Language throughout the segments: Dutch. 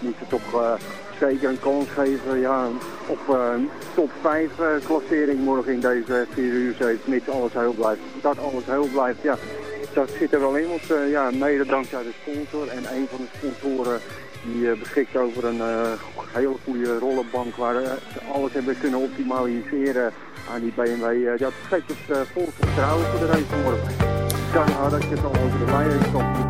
moeten toch zeker een kans geven ja, op top 5 klassering morgen in deze 4 uur 7, mits alles heel blijft. Dat alles heel blijft, ja. Dat zit er wel in, want ja, mede dankzij de sponsor en een van de sponsoren die beschikt over een hele goede rollenbank waar ze alles hebben kunnen optimaliseren aan die BMW. dat geeft het vol vertrouwen voor de race morgen. Kan dat je het al over de lijn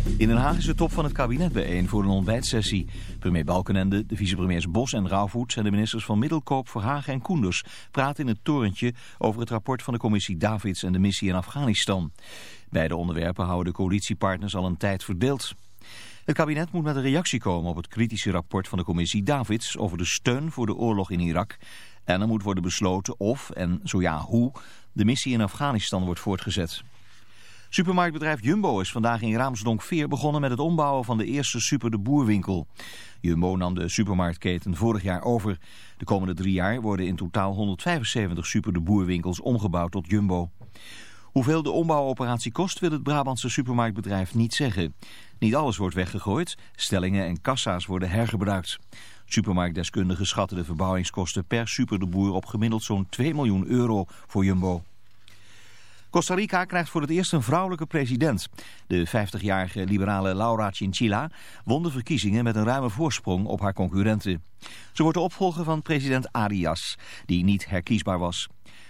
In Den Haag is de top van het kabinet bijeen voor een ontbijtsessie. Premier Balkenende, de vicepremiers Bos en Rauwvoet... en de ministers van Middelkoop, Verhagen en Koenders... praten in het torentje over het rapport van de commissie Davids... en de missie in Afghanistan. Beide onderwerpen houden de coalitiepartners al een tijd verdeeld. Het kabinet moet met een reactie komen op het kritische rapport van de commissie Davids over de steun voor de oorlog in Irak. En er moet worden besloten of, en zo ja hoe, de missie in Afghanistan wordt voortgezet. Supermarktbedrijf Jumbo is vandaag in Raamsdonk-Veer begonnen met het ombouwen van de eerste Super de Boerwinkel. Jumbo nam de supermarktketen vorig jaar over. De komende drie jaar worden in totaal 175 Super de Boerwinkels omgebouwd tot Jumbo. Hoeveel de ombouwoperatie kost wil het Brabantse supermarktbedrijf niet zeggen. Niet alles wordt weggegooid, stellingen en kassa's worden hergebruikt. Supermarktdeskundigen schatten de verbouwingskosten per super de boer op gemiddeld zo'n 2 miljoen euro voor Jumbo. Costa Rica krijgt voor het eerst een vrouwelijke president. De 50-jarige liberale Laura Chinchilla won de verkiezingen met een ruime voorsprong op haar concurrenten. Ze wordt de opvolger van president Arias, die niet herkiesbaar was.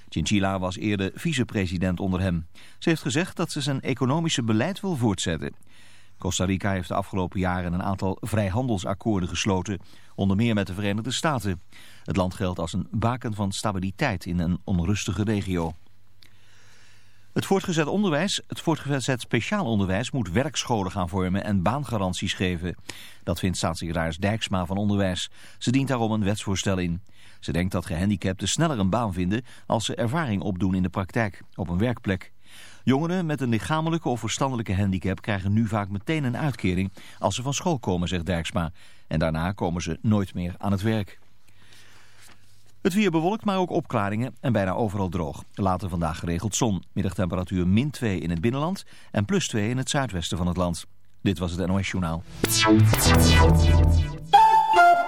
Chinchilla was eerder vicepresident onder hem. Ze heeft gezegd dat ze zijn economische beleid wil voortzetten. Costa Rica heeft de afgelopen jaren een aantal vrijhandelsakkoorden gesloten, onder meer met de Verenigde Staten. Het land geldt als een baken van stabiliteit in een onrustige regio. Het voortgezet onderwijs, het voortgezet speciaal onderwijs moet werkscholen gaan vormen en baangaranties geven. Dat vindt staatssecretaris Dijksma van Onderwijs. Ze dient daarom een wetsvoorstel in. Ze denkt dat gehandicapten sneller een baan vinden als ze ervaring opdoen in de praktijk, op een werkplek. Jongeren met een lichamelijke of verstandelijke handicap krijgen nu vaak meteen een uitkering als ze van school komen, zegt Dijksma. En daarna komen ze nooit meer aan het werk. Het weer bewolkt, maar ook opklaringen en bijna overal droog. Later vandaag geregeld zon. Middagtemperatuur min 2 in het binnenland en plus 2 in het zuidwesten van het land. Dit was het NOS Journaal.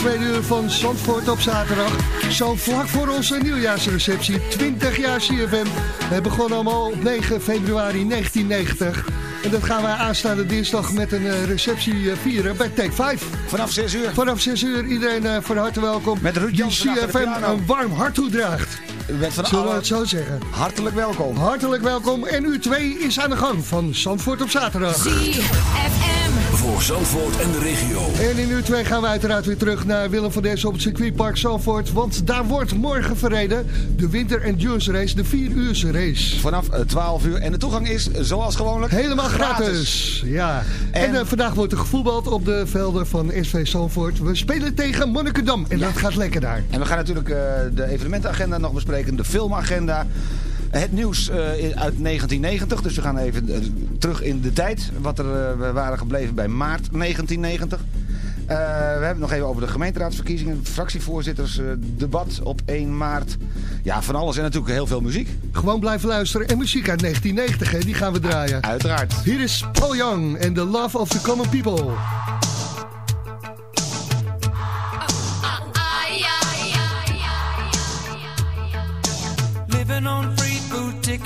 Tweede uur van Zandvoort op zaterdag. Zo vlak voor onze nieuwjaarsreceptie. 20 jaar CFM. We begonnen allemaal op 9 februari 1990. En dat gaan wij aanstaande dinsdag met een eh, receptie eh, vieren bij Take 5. Vanaf 6 uur. Vanaf 6 uur iedereen eh, van harte welkom. Met Ruud Die CFM een warm hart toedraagt. Met van Zullen we het zo zeggen? hartelijk welkom. Hartelijk welkom. En uur 2 is aan de gang van Zandvoort op zaterdag. ZFM. Voor Zandvoort en de regio. En in uur 2 gaan we uiteraard weer terug naar Willem van Dessen op het circuitpark Zandvoort. Want daar wordt morgen verreden de Winter Endurance Race, de 4 uurse race. Vanaf eh, 12 uur. En de toegang is, zoals gewoonlijk, Helemaal gratis. Ja. En, En- eh, vandaag wordt er gevoetbald op de velden van SV Zandvoort. We spelen tegen Monnikendam en dat gaat lekker daar. En we gaan natuurlijk eh, de evenementenagenda nog bespreken, de filmagenda. Het nieuws eh, uit 1990, dus we gaan even eh, terug in de tijd. Wat er, eh, we waren gebleven bij maart 1990. Eh, we hebben het nog even over de gemeenteraadsverkiezingen, fractievoorzittersdebat op 1 maart. Ja, van alles en natuurlijk heel veel muziek. Gewoon blijven luisteren. En muziek uit 1990, hè, die gaan we draaien. Uiteraard. Hier is Paul Young en The Love of the Common People.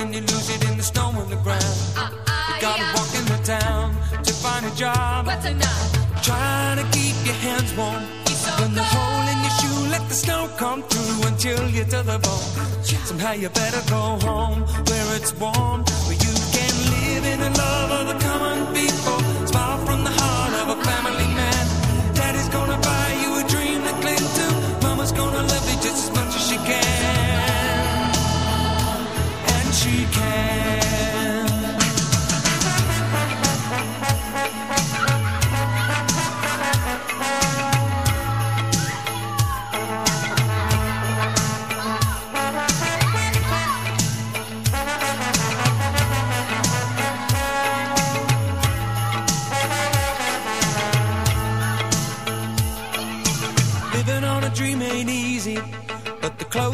and you lose it in the snow on the ground. You uh, uh, gotta walk in the town to find a job. What's enough? Trying to keep your hands warm. When the hole in your shoe, let the snow come through and chill you to the bone. Somehow you better go home where it's warm, where you can live in the love of the common people. Smile from the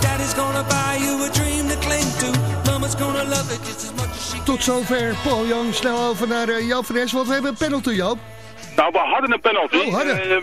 Daddy's gonna buy you a dream to cling to. Mama's gonna love it just as much as she Tot zover Paul Jong. Snel over naar uh, Joop van Es, want we hebben een penalty, Joop. Nou, we hadden een penalty. Oh, hadden. Eh,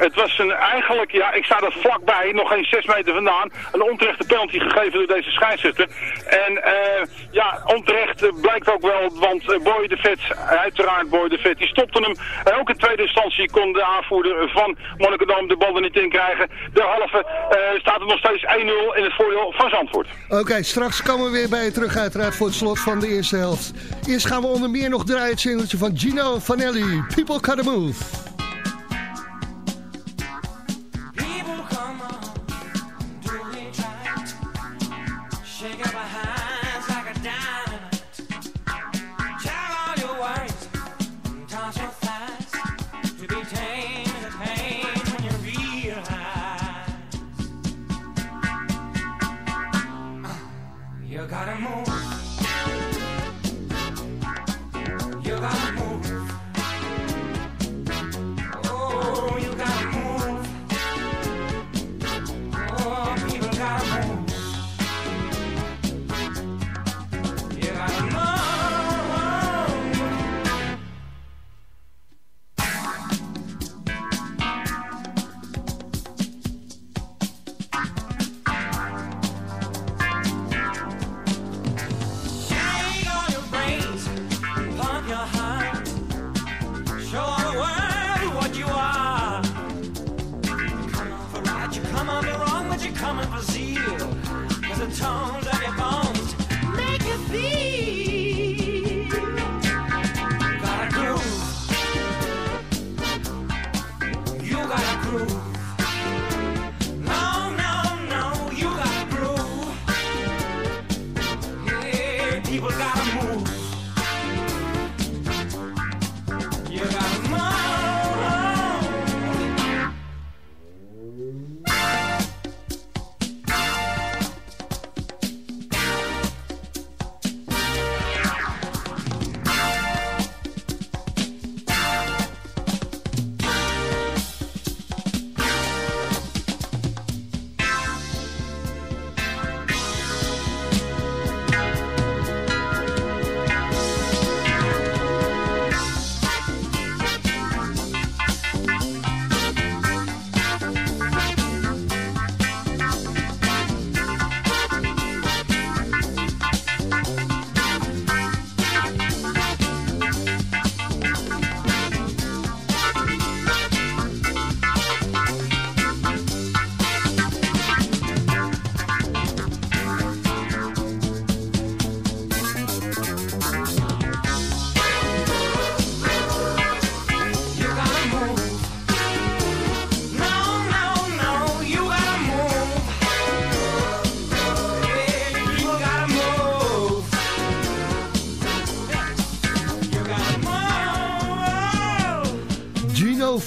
het was een, eigenlijk, ja, ik sta er vlakbij, nog geen 6 meter vandaan, een onterechte penalty gegeven door deze scheidsrechter. En eh, ja, onterecht eh, blijkt ook wel, want uh, Boy de Vet, uiteraard Boy de Vet, die stopte hem. En ook in tweede instantie kon de aanvoerder van Monnikendam de bal er niet in krijgen. De halve eh, staat er nog steeds 1-0 in het voordeel van Zandvoort. Oké, straks komen we weer bij je terug uiteraard voor het slot van de eerste helft. Eerst gaan we onder meer nog draaien het singeltje van Gino Vanelli. People gotta move.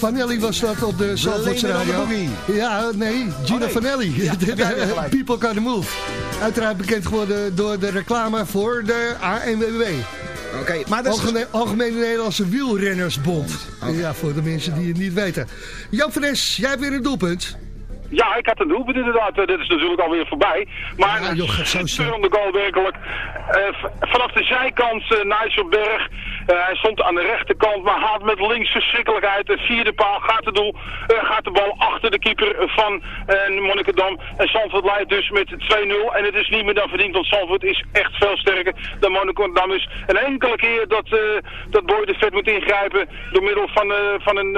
Vanelli was dat op de on Radio. Ja, nee, Gino Oh, nee. Vanelli. Ja. People Can Move. Uiteraard bekend geworden door de reclame voor de ANWB. Oké, maar dat is... Algemene, Algemene Nederlandse Wielrennersbond. Ja, voor de mensen die het niet weten. Jan van Es, jij hebt weer een doelpunt. Ja, ik had een doelpunt inderdaad. Eh, Dit is natuurlijk alweer voorbij. Maar Ja, joh, zo een snel. de goal werkelijk. Eh, vanaf de zijkant uh, Nijsselberg. Eh, hij stond aan de rechterkant, maar haalt met links verschrikkelijk uit. De vierde paal gaat het doel. eh, gaat de bal achter de keeper van eh Monnikendam. En Zandvoort leidt dus met 2-0. En het is niet meer dan verdiend, want Zandvoort is echt veel sterker dan Monnikendam is. Een enkele keer dat, dat Boy de Vet moet ingrijpen door middel van, van een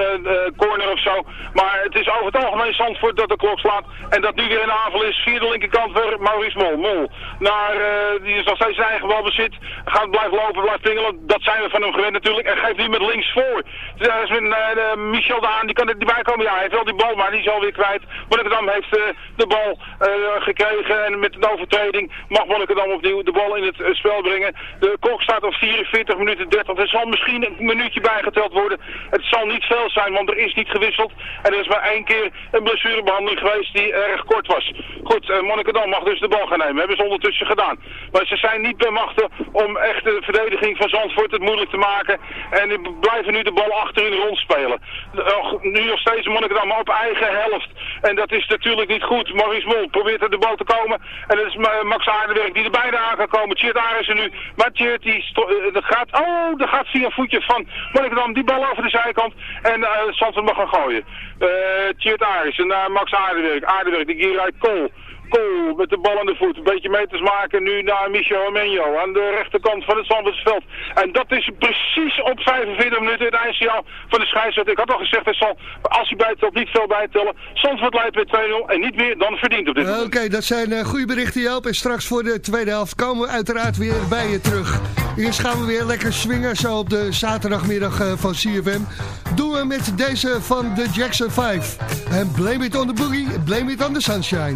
corner of zo. Maar het is over het algemeen Zandvoort dat de klok slaat. En dat nu weer een aanval is via de linkerkant voor Maurice Mol. Mol naar, die is nog zijn eigen balbezit. Gaat blijven lopen, blijft pingelen. Dat zijn van hem gewend natuurlijk. En geeft nu met links voor. Dus daar is met, eh, de Michel Daan, die kan er niet bij komen. Ja, hij heeft wel die bal, maar die is alweer kwijt. Monnikendam heeft eh, de bal eh, gekregen. En met een overtreding mag Monnikendam opnieuw de bal in het eh, spel brengen. De klok staat op 44 minuten 30. Er zal misschien een minuutje bijgeteld worden. Het zal niet veel zijn, want er is niet gewisseld. En er is maar één keer een blessurebehandeling geweest die erg kort was. Goed, uh, Monnikendam mag dus de bal gaan nemen. Hebben ze ondertussen gedaan. Maar ze zijn niet bij machten om echt de verdediging van Zandvoort het moeilijk te maken. En die blijven nu de bal achterin rondspelen. Uh, nu nog steeds Monnikendam op eigen helft. En dat is natuurlijk niet goed. Maurice Mol probeert er de bal te komen. En dat is Max Aardenwerk die er bijna aan kan komen. Tjeerd is nu. Maar Tjeerd die dat gaat... Oh, dat gaat via een voetje van Monnikendam. Die bal over de zijkant. En uh, Zandvoort mag gaan gooien. Uh, Tjeerd Aris en uh, Max Aardenwerk. Aardenwerk, die uit Kool. Kool met de bal aan de voet. Een beetje meters maken nu naar Michel Armenio aan de rechterkant van het Zandvoortsveld. En dat is precies op 45 minuten het eindsignaal van de scheidsrechter. Ik had al gezegd, zal, als hij bijtelt, niet veel bijtellen. Zandvoort leidt met 2-0 en niet meer dan verdiend op dit moment. Oké, dat zijn uh, goede berichten Joop. En straks voor de tweede helft komen we uiteraard weer bij je terug. Eerst gaan we weer lekker swingen zo op de zaterdagmiddag uh, van CFM. Doen we met deze van de Jackson 5. En blame it on the boogie, blame it on the sunshine.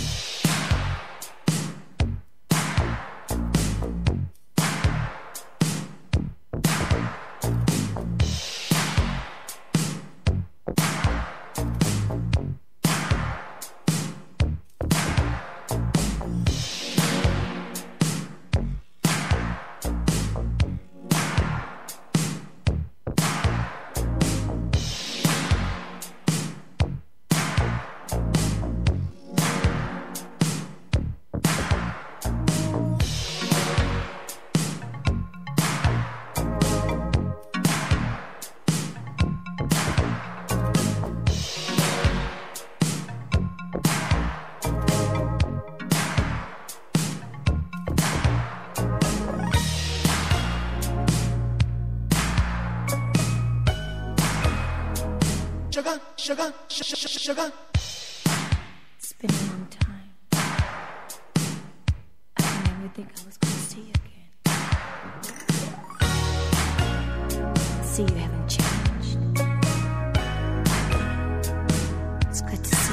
good to see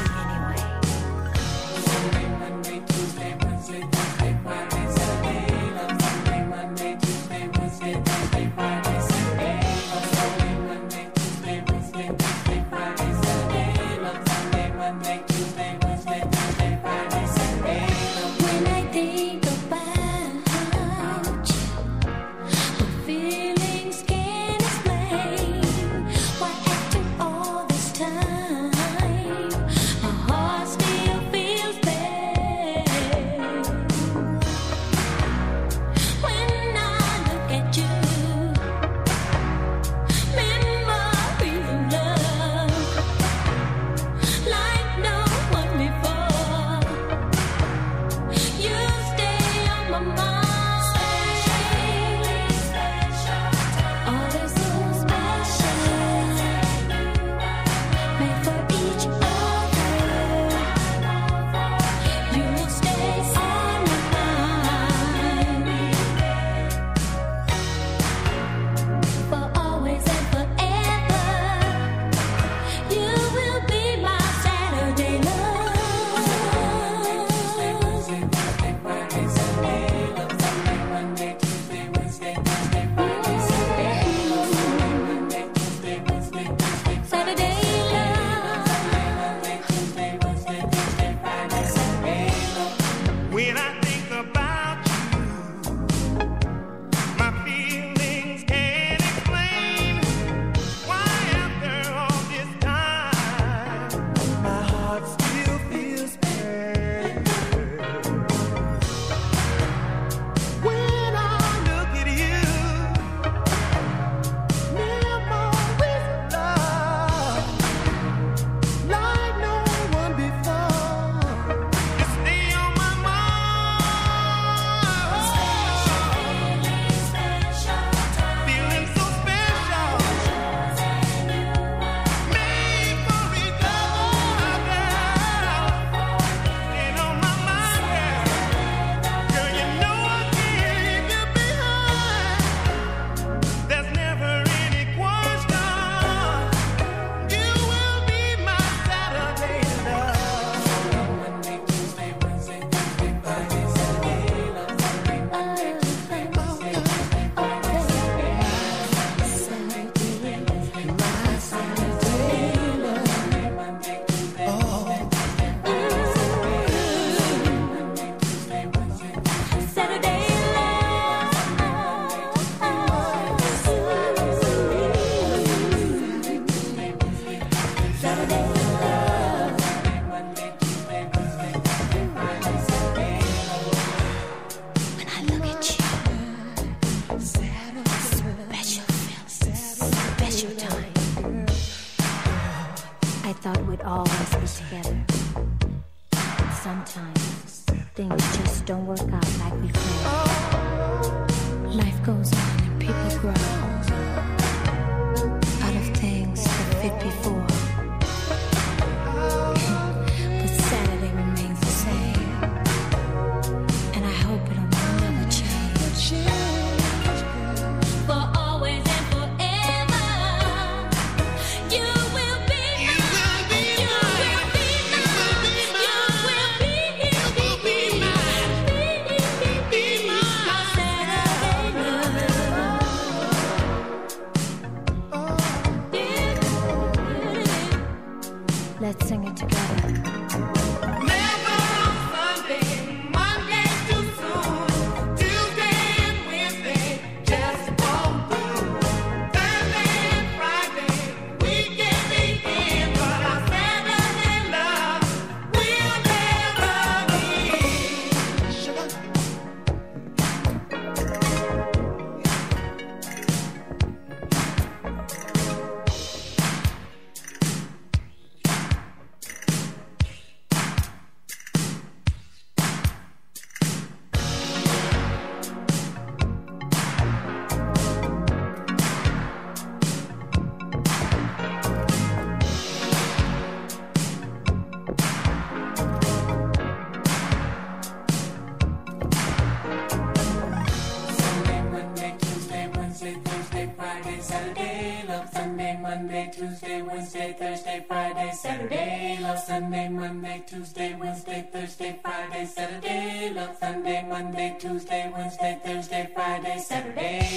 Friday, Saturday, love Sunday, Monday, Tuesday, Wednesday, Thursday, Friday, Saturday,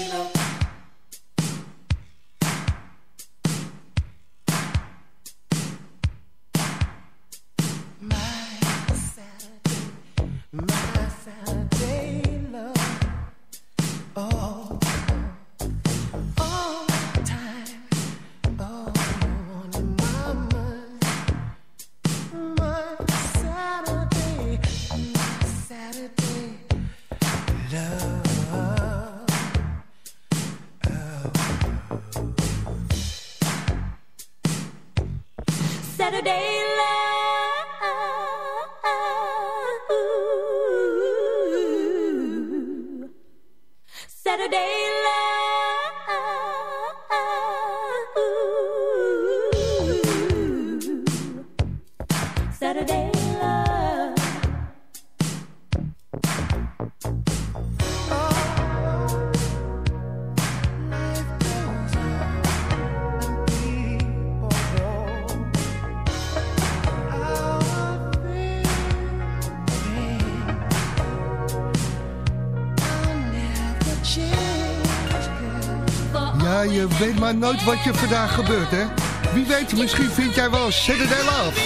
maar nooit wat je vandaag gebeurt, hè? Wie weet, misschien vind jij wel Saturday Love.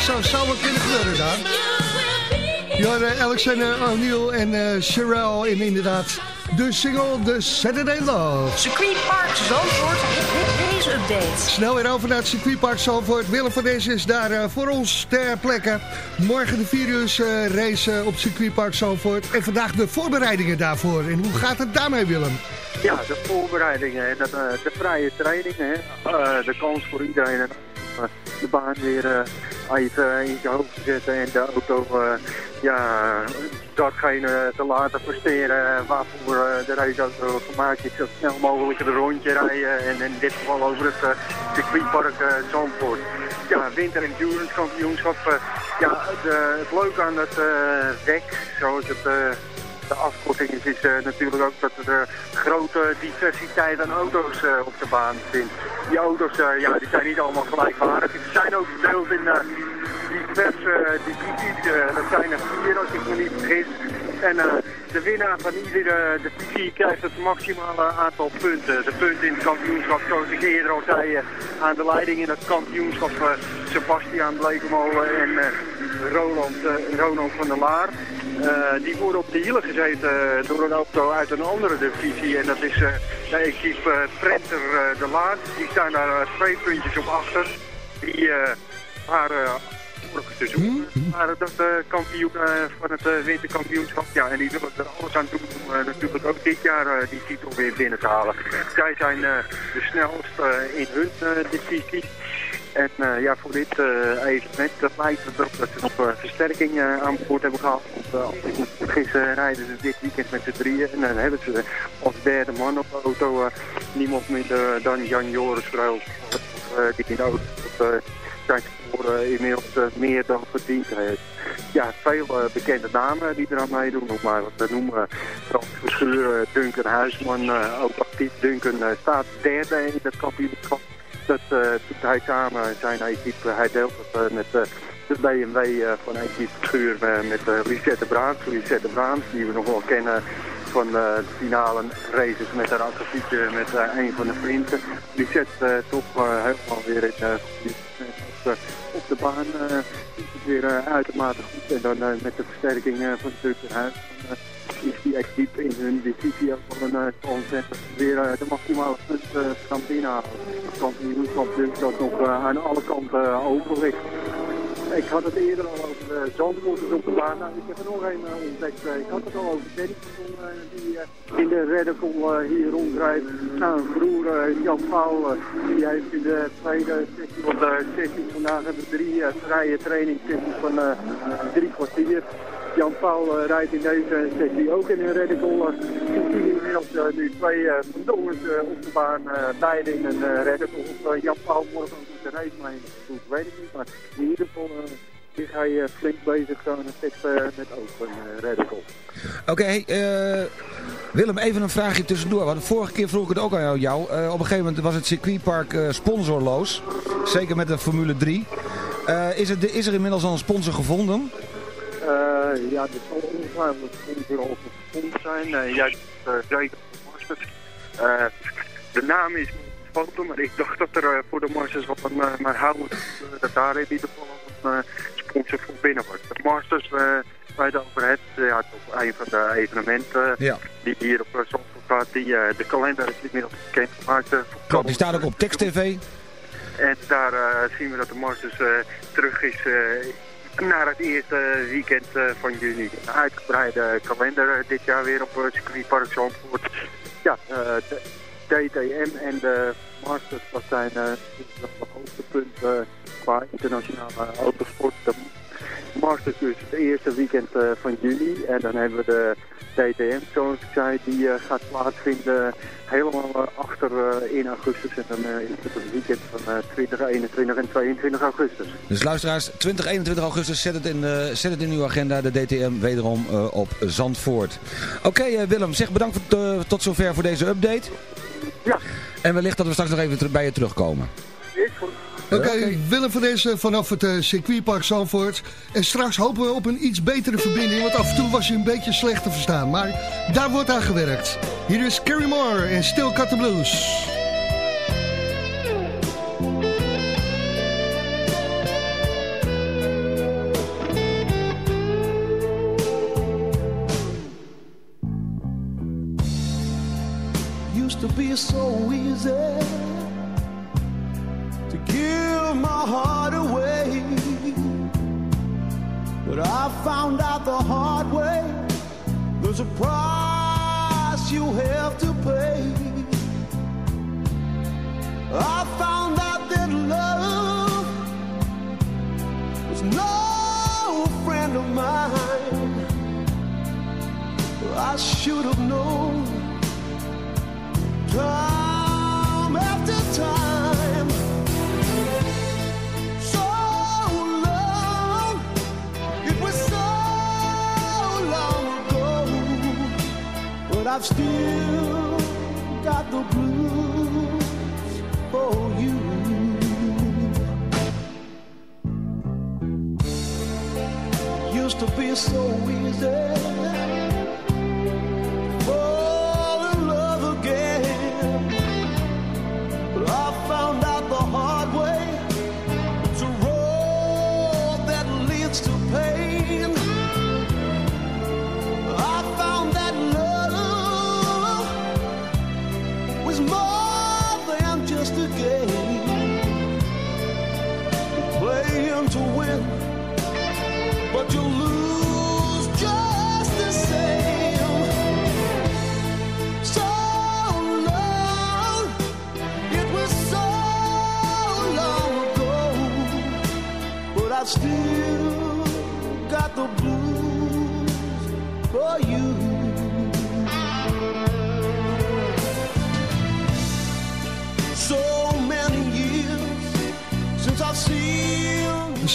Zo zou het kunnen gebeuren, daar. Ja, Alexander O'Neill en eh Sherelle in inderdaad de single The Saturday Love. Circuit Park Zandvoort, race update. Snel weer over naar het circuitpark Zalvoort. Willem van deze is daar eh, voor ons ter plekke. Morgen de 4 uur eh, race op het circuitpark Zalvoort. En vandaag de voorbereidingen daarvoor. En hoe gaat het daarmee, Willem? Ja, de voorbereidingen en dat, eh, de vrije trainingen. Eh, de kans voor iedereen om eh, de baan weer eh, even in je hoofd te zetten en de auto eh, ja, datgene te laten presteren waarvoor de raceauto gemaakt is. Zo snel mogelijk een rondje rijden en in dit geval over het uh, circuitpark Zandvoort. Ja, winter endurance kampioenschap. ja, de, het leuke aan het WEC, zoals het... de afkorting is, is eh, natuurlijk ook dat er eh, grote diversiteit aan auto's eh, op de baan vindt. Die auto's ja, die zijn niet allemaal gelijkwaardig. Ze zijn ook verdeeld in diverse divisies. Dat zijn er vier als ik me niet vergis. En de winnaar van iedere divisie krijgt het maximale aantal punten. De punten in het kampioenschap, zoals ik eerder al zei, aan de leiding in het kampioenschap Sebastian Blekemolen en Roland, Ronald van der Laar. Eh, die worden op de hielen gezeten eh, door een auto uit een andere divisie. En dat is eh, de equipe uh, Trenter de Laar. Die staan daar twee puntjes op achter. Die waren vorige seizoen waren dat eh, kampioen van het eh, winterkampioenschap. Ja, en die willen er alles aan doen om natuurlijk ook dit jaar die titel weer binnen te halen. Zij zijn de snelste in hun divisie. En eh, ja, voor dit eh, evenement dat lijkt erop dat ze nog eh, versterking aan boord hebben gehad. Want als ik rijden ze dit weekend met z'n drieën. En dan hebben ze als derde man op de auto niemand minder dan Jan Joris Vreul. die in de auto eh, zijn sporen inmiddels meer dan verdiend heeft. Ja, veel bekende namen die eraan meedoen. Nog maar wat te noemen. Frans Verschuur, eh, Duncan Huisman, ook actief. Duncan staat derde in het kampioenschap. Dat eh, hij samen zijn equipe. Hij deelt het eh, met eh, de BMW van equipe Schuur met uh, Lisette Braams. Lisette Braams, die we nog wel kennen van de finale races met haar akkefietje met een van de vrienden. Eh, toch helemaal weer in eh, op, de, de baan weer uitermate goed. En dan met de versterking van Dunkerhuis uh, is die equipe in hun ook wel een hebben weer de maximale punten uh, kan binnenhalen. Het kampioenschap dus dat nog uh, aan alle kanten uh, open. Ik had het eerder al over Zandvoorters op de baan. Nou, ik heb er nog een ontdekt. Ik had het al over Dennisson die in de uh, hier rondrijdt. Nou, Jan Paul, die heeft in de tweede sessie van de sessie vandaag hebben drie vrije trainingssessies van drie kwartier. Jan Paul uh, rijdt in deze sessie ook in een. Uh, ik zie inmiddels uh, nu twee uh, op de baan, beide in een. Of uh, Jan Paul morgen ook de race mee doet, weet ik niet. Maar in ieder geval is hij flink bezig met ook een Radical. Oké, Willem, even een vraagje tussendoor. Want vorige keer vroeg ik het ook aan jou. Op een gegeven moment was het circuitpark sponsorloos. Zeker met de Formule 3. Uh, is, het, is er inmiddels al een sponsor gevonden? Uh, ja, dit zal ongetwijfeld sponsor al gevonden zijn. Uh, jij uh, zeker Masters. Uh, de naam is niet foto, maar ik dacht dat er voor de Masters wat een, uh, maar houden dat daar in ieder geval een sponsor voor binnen wordt. De Masters, uh, waar je het over hebt, ja, toch een van de evenementen ja. die hier op Zandvoort gaat. Die, de kalender is inmiddels bekend gemaakt. Klopt, die staat ook op Text TV. En daar zien we dat de Masters uh, terug is naar het eerste weekend uh, van juni. Een uitgebreide kalender dit jaar weer op het circuitpark Zandvoort. Ja, de DTM en de Masters, dat zijn de hoogtepunten qua internationale autosport. Dus het eerste weekend van juni. En dan hebben we de DTM, zoals ik zei, die uh, gaat plaatsvinden helemaal uh, achter uh, in augustus. En dan is het een weekend van 20, 21 en 22 augustus. Dus luisteraars, 20, 21 augustus, zet het in, zet het in uw agenda, de DTM wederom op Zandvoort. Oké okay, Willem, zeg bedankt voor, tot zover voor deze update. Ja. En wellicht dat we straks nog even bij je terugkomen. Is goed. Oké, okay, okay. Willem van deze vanaf het uh, circuitpark Zandvoort. En straks hopen we op een iets betere verbinding, want af en toe was je een beetje slecht te verstaan. Maar daar wordt aan gewerkt. Hier is Carrie Moore en Still Cut the Blues.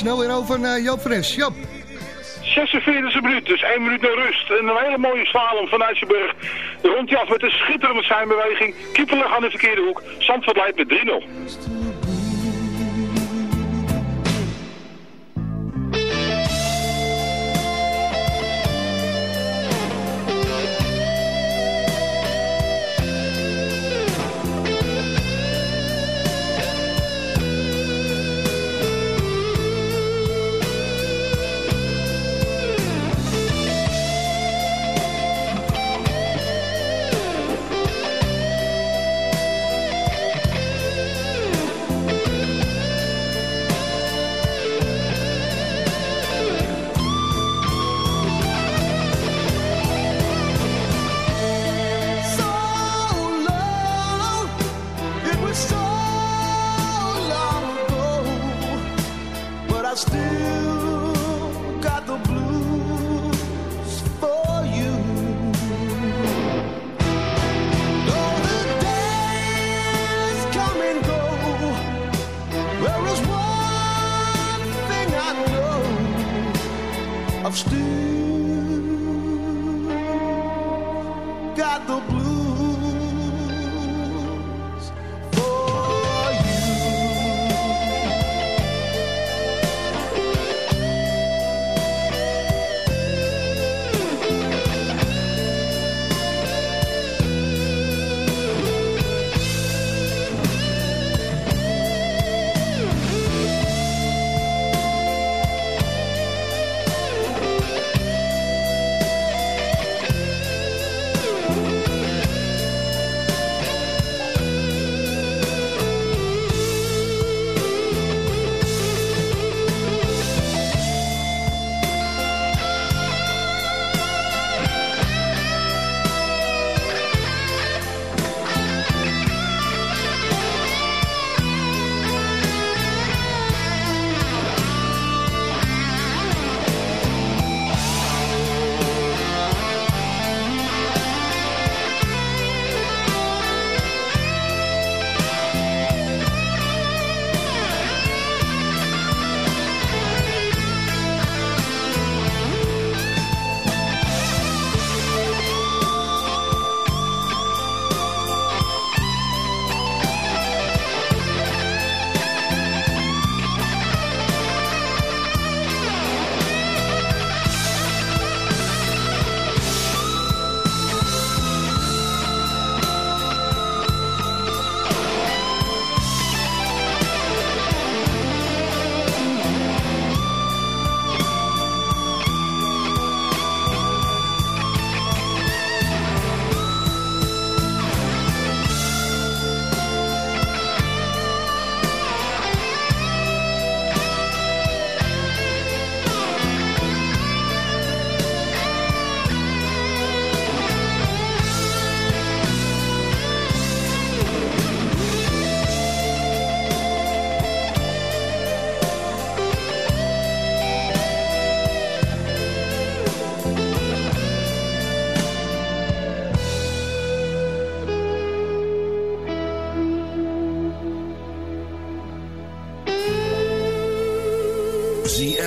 Snel weer over naar Joop Fres. Joop. 46e minuut, dus 1 minuut naar rust. En een hele mooie slalom van IJsselburg. Rond hij af met een schitterende zijnbeweging. Kiepelig aan de verkeerde hoek. Zandvoort leidt met 3-0.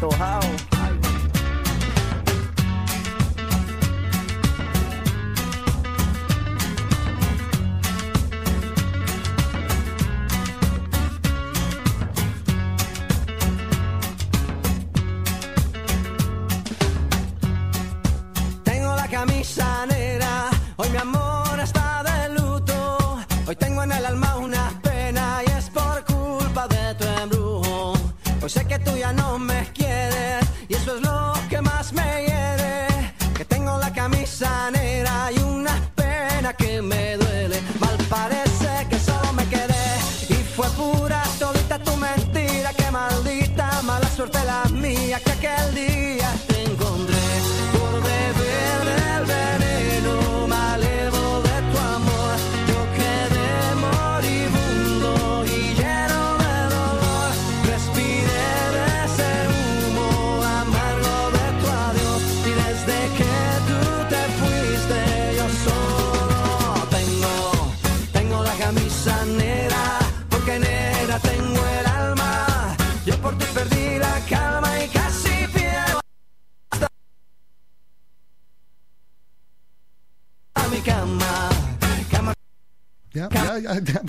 Me-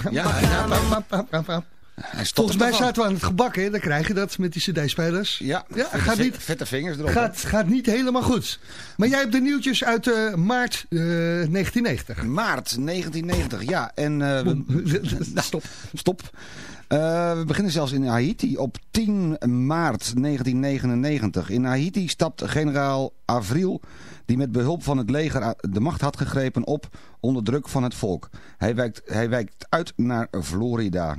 Stopt Volgens mij ervan. zaten we aan het gebak, hè? Dan krijg je dat met die cd-spelers. Ja, ja vette, gaat, niet, vette vingers erop. gaat, gaat niet helemaal goed. Maar jij hebt de nieuwtjes uit eh, maart eh, 1990. Maart 1990, ja. En, eh, we- Stop. Stop. Eh, we beginnen zelfs in Haiti op 10 maart 1999. In Haiti stapt generaal Avril, die met behulp van het leger de macht had gegrepen, op onder druk van het volk. Hij wijkt, hij wijkt uit naar Florida.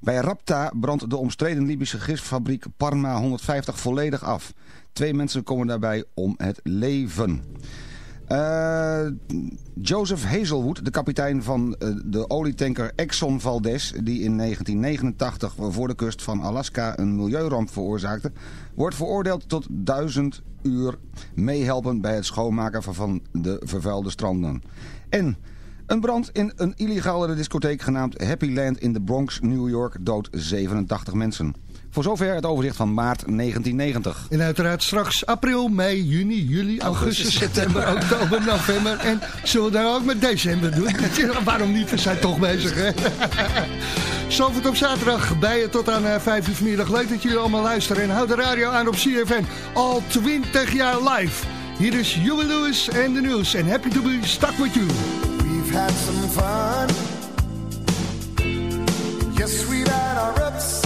Bij Rapta brandt de omstreden Libische gistfabriek Parma 150 volledig af. Twee mensen komen daarbij om het leven. Eh, Joseph Hazelwood, de kapitein van eh, de olietanker Exxon Valdez... die in 1989 voor de kust van Alaska een milieuramp veroorzaakte... wordt veroordeeld tot duizend uur meehelpen bij het schoonmaken van de vervuilde stranden. En een brand in een illegale discotheek genaamd Happy Land in de Bronx, New York... doodt 87 mensen. Voor zover het overzicht van maart 1990. En uiteraard straks april, mei, juni, juli, augustus, Augustus, september, oktober, november. En zullen we daar ook met december doen? Waarom niet? We zijn toch bezig, hè? Zoveel op zaterdag bij je tot aan eh, 5 uur vanmiddag. Leuk dat jullie allemaal luisteren. En houd de radio aan op CFM. Al 20 jaar live. Hier is Huey Lewis en de nieuws. En happy to be stuck with you. We've had some fun. Yes, we've had our ups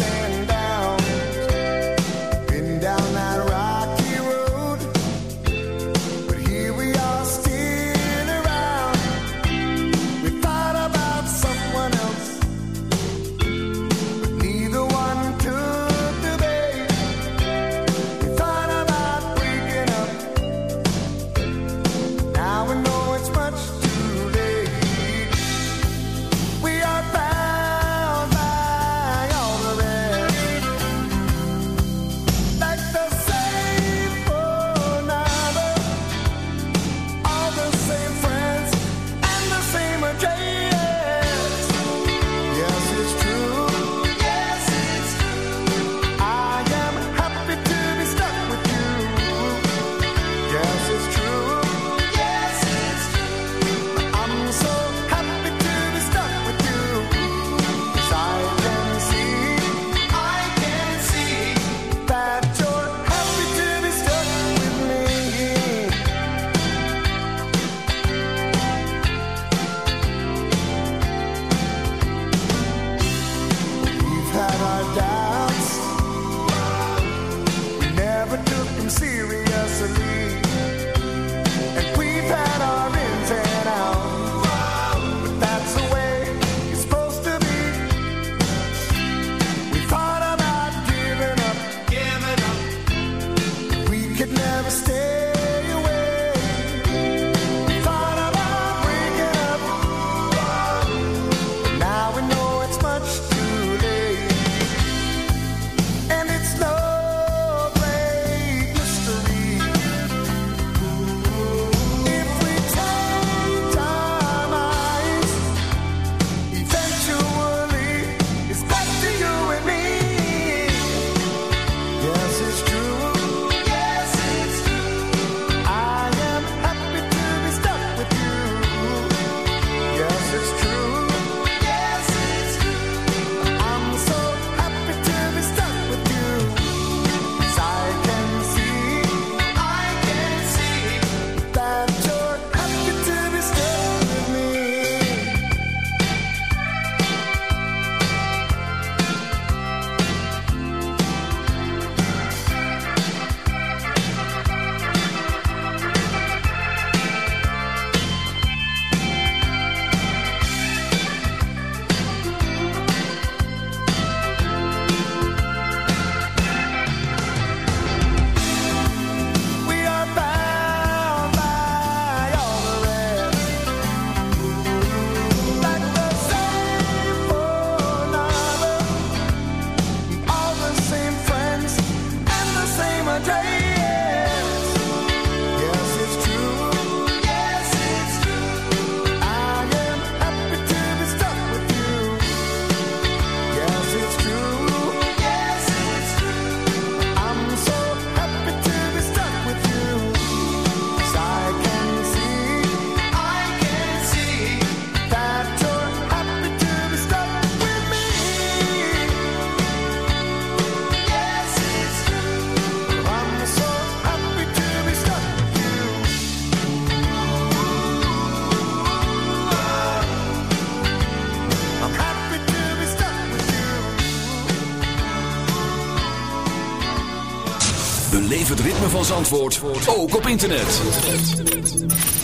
ritme van Zandvoort, ook op internet.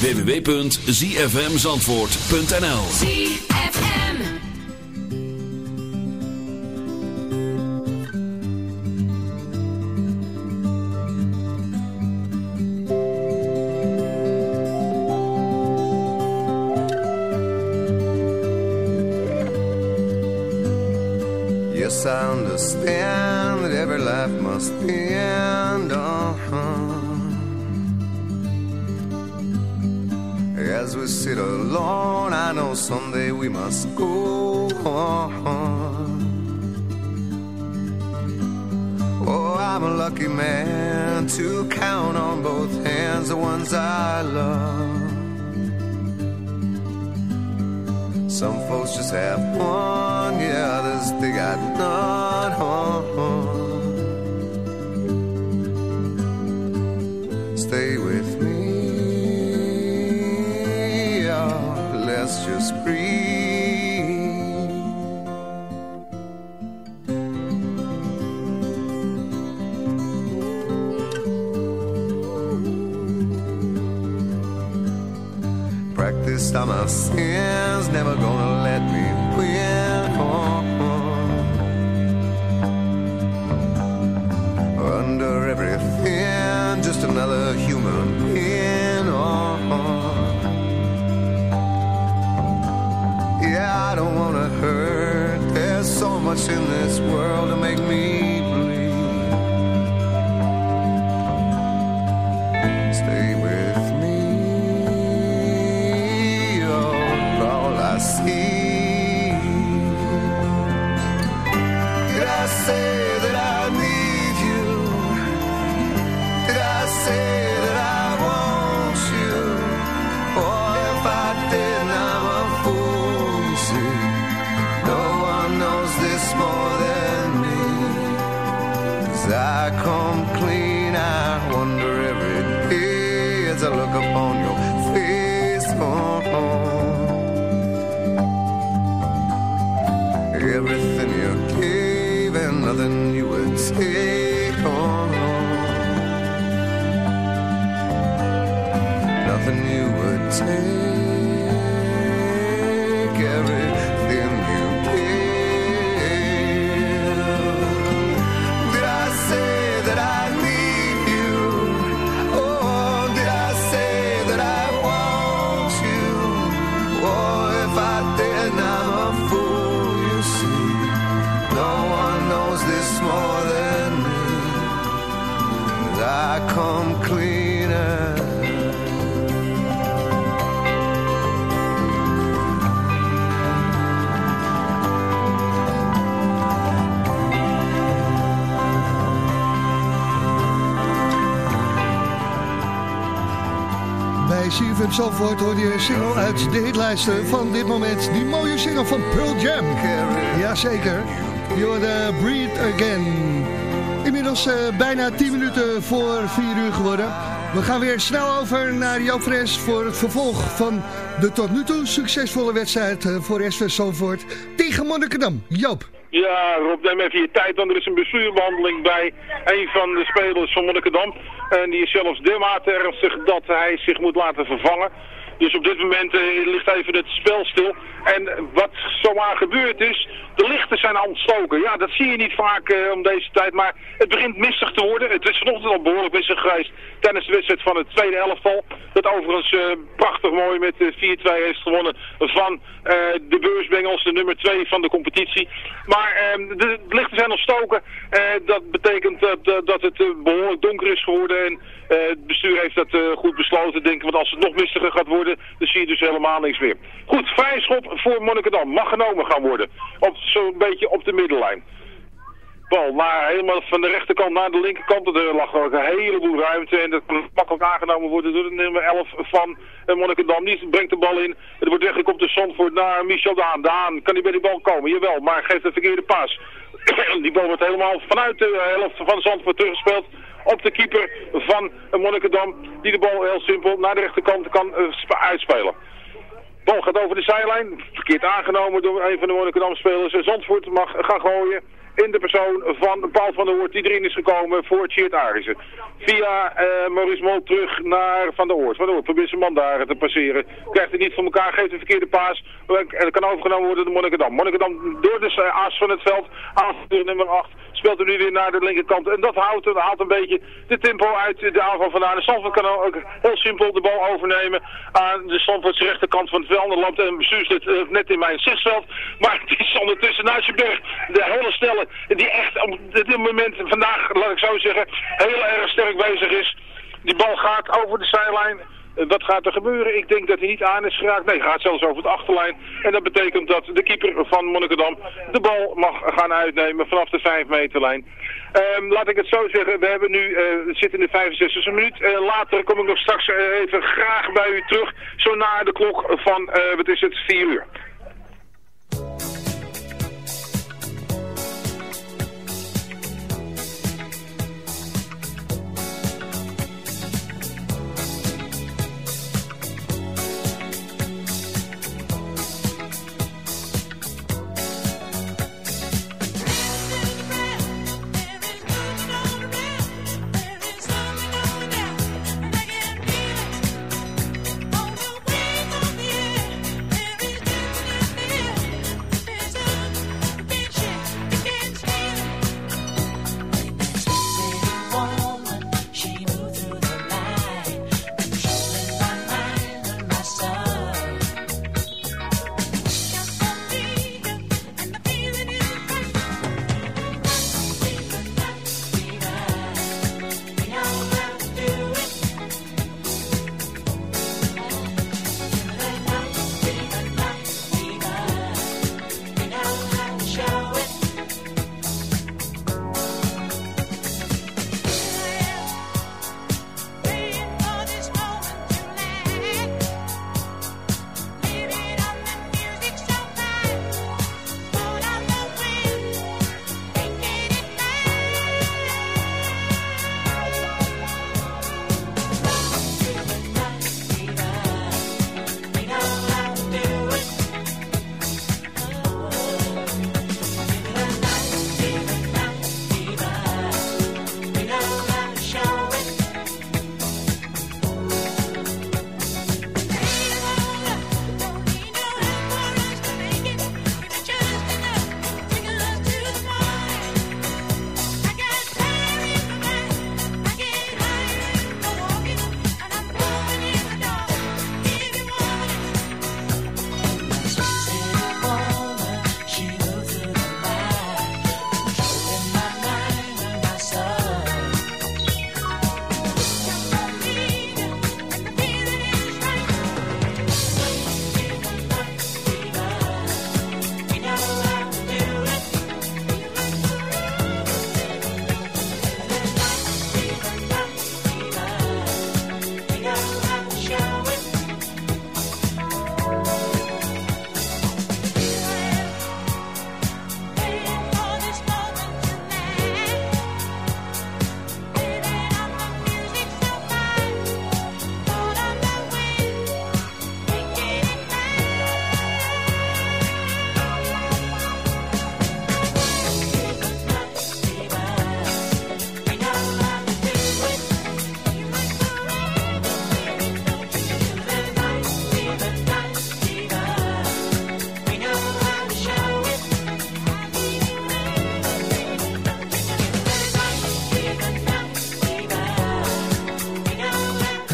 www.zfmzandvoort.nl ZFM. Yes, I understand that every life must end. Must go on. Oh, I'm a lucky man to count on both hands the ones I love. Some folks just have one, much in this world to make me Zalvoort hoorde je een single uit de hitlijsten van dit moment. Die mooie single van Pearl Jam. Jazeker. Je hoorde Breathe Again. Inmiddels eh, bijna 10 minuten voor 4 uur geworden. We gaan weer snel over naar Joop Fres voor het vervolg van de tot nu toe succesvolle wedstrijd eh, voor SV Zalvoort tegen Monnikendam. Joop. Ja, Rob, neem even je tijd, want er is een bestuurbehandeling bij een van de spelers van Monnikendam. En die is zelfs dermate ernstig dat hij zich moet laten vervangen. Dus op dit moment eh, ligt even het spel stil. En wat zomaar gebeurd is, de lichten zijn ontstoken. Ja, dat zie je niet vaak eh, om deze tijd, maar het begint mistig te worden. Het is vanochtend al behoorlijk mistig geweest tijdens de wedstrijd van het tweede elftal. Dat overigens eh, prachtig mooi met eh, 4-2 heeft gewonnen van eh, de beursbengels, de nummer 2 van de competitie. Maar eh, de, de lichten zijn ontstoken. Eh, dat betekent dat, dat- het eh, behoorlijk donker is geworden en eh, het bestuur heeft dat eh, goed besloten, denk ik. Want als het nog mistiger gaat worden, dan zie je dus helemaal niks meer. Goed, vrije schop voor Monnikendam. Mag genomen gaan worden. Zo'n beetje op de middenlijn. Bal naar, helemaal van de rechterkant naar de linkerkant. Er lag ook een heleboel ruimte. En dat kan makkelijk aangenomen worden door de nummer 11 van eh, Monnikendam. Die brengt de bal in. Het wordt weggekomen de Zandvoort naar Michel Daan. Daan, kan hij bij die bal komen? Jawel, maar geeft een verkeerde paas. die bal wordt helemaal vanuit de helft van Zandvoort teruggespeeld op de keeper van Monnikendam. Die de bal heel simpel naar de rechterkant kan eh, sp- uitspelen. Bal gaat over de zijlijn. Verkeerd aangenomen door een van de Monnikendam-spelers. Zandvoort mag gaan gooien in de persoon van Paul van der Hoort die erin is gekomen voor Tjeerd Arissen. Via eh, Maurice Mol terug naar Van der Hoort. Van der Hoort probeert zijn man daar te passeren. Krijgt het niet voor elkaar, geeft een verkeerde paas. En kan overgenomen worden door Monnikendam. Monnikendam door de eh, as van het veld. Aanvoerder nummer 8 speelt er nu weer naar de linkerkant. En dat houdt, haalt een beetje de tempo uit de aanval vandaan. De Stamford kan ook heel simpel de bal overnemen aan de Stamfordse rechterkant van het veld. En loopt een bestuurslid eh, net in mijn zesveld. Maar het is ondertussen Nuitsenberg, de hele snelle, die echt op dit moment vandaag, laat ik zo zeggen, heel erg sterk bezig is. Die bal gaat over de zijlijn. Eh, Wat gaat er gebeuren? Ik denk dat hij niet aan is geraakt. Nee, hij gaat zelfs over de achterlijn. En dat betekent dat de keeper van Monnikendam de bal mag gaan uitnemen vanaf de 5 meterlijn. Ehm, laat ik het zo zeggen, we hebben nu, eh, het zit in de 65e minuut. Eh, later kom ik nog straks eh, even graag bij u terug. Zo na de klok van, eh, wat is het, 4 uur.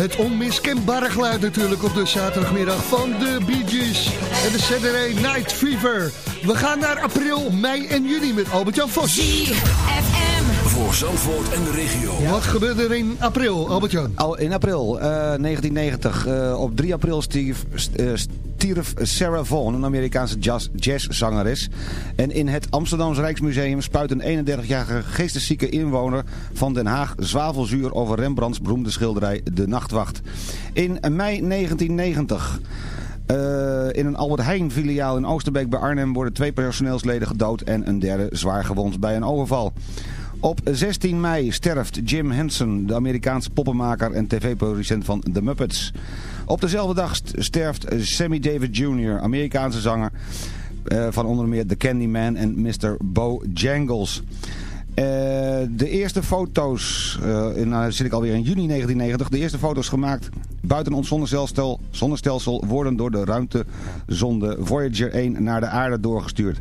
Het onmiskenbare geluid natuurlijk op de zaterdagmiddag van de Bee Gees en de Saturday Night Fever. We gaan naar april, mei en juni met Albert-Jan Vos. Voor Zandvoort en de regio. Wat gebeurde er in april, Albert-Jan? Al in april eh, 1990, eh, op 3 april stierf, eh, stierf Sarah Vaughan, een Amerikaanse jazz, jazzzangeres. En in het Amsterdamse Rijksmuseum spuit een 31-jarige geesteszieke inwoner van Den Haag zwavelzuur over Rembrandts beroemde schilderij De Nachtwacht. In mei 1990... eh, in een Albert Heijn filiaal in Oosterbeek bij Arnhem worden twee personeelsleden gedood en een derde zwaar gewond bij een overval. Op 16 mei sterft Jim Henson, de Amerikaanse poppenmaker en tv-producent van The Muppets. Op dezelfde dag st- sterft Sammy Davis Jr., Amerikaanse zanger eh, van onder meer The Candyman en Mr. Bojangles. Eh de eerste foto's, in, nou zit ik alweer in juni 1990, de eerste foto's gemaakt buiten ons zonnestelsel, zonnestelsel worden door de ruimtezonde Voyager 1 naar de aarde doorgestuurd.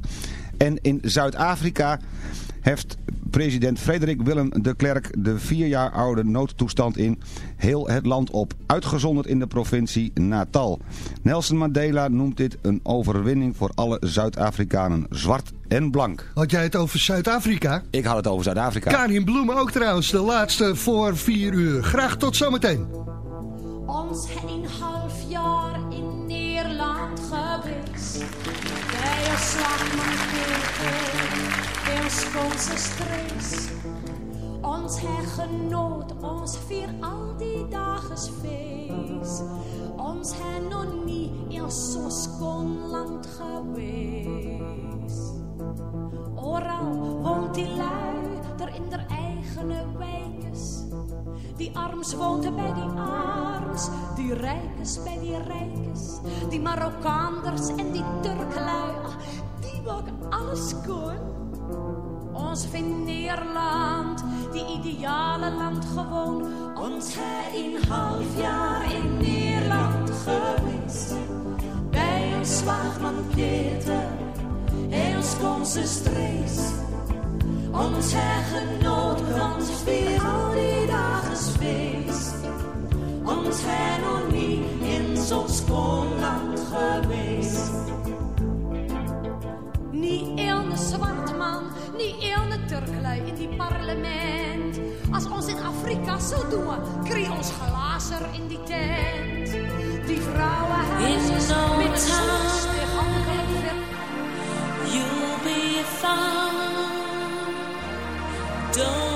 En in Zuid-Afrika heft president Frederik Willem de Klerk de vier jaar oude noodtoestand in heel het land op, uitgezonderd in de provincie Natal. Nelson Mandela noemt dit een overwinning voor alle Zuid-Afrikanen, zwart en blank. Had jij het over Zuid-Afrika? Ik had het over Zuid-Afrika. Karin Bloemen ook trouwens, de laatste voor vier uur. Graag tot zometeen. Ons een half jaar in Nederland geweest. Bij een slagman konse strees. Ons hij genoot, ons vier al die dagen feest. Ons hij nog niet in zo'n schoon land geweest. Oral woont die lui, er in der eigene wijkes. Die arms woont bij die arms, die rijkes bij die rijkes. Die Marokkaanders en die Turklui, ah, die maken alles goed. Ons vindt Nederland, die ideale land gewoon. Ons een half jaar in Nederland geweest. Bij ons zwaagman Peter, en ons konse strees. Ons hij genoot, ons vier al die dagen feest. Ons nog niet in zo'n schoon land geweest. Niet een zwart man, die ene Turklui in die parlement. Als ons in Afrika zo doen, krijg ons glazer in die tent. Die vrouwen hebben no met z'n You'll be fine. Don't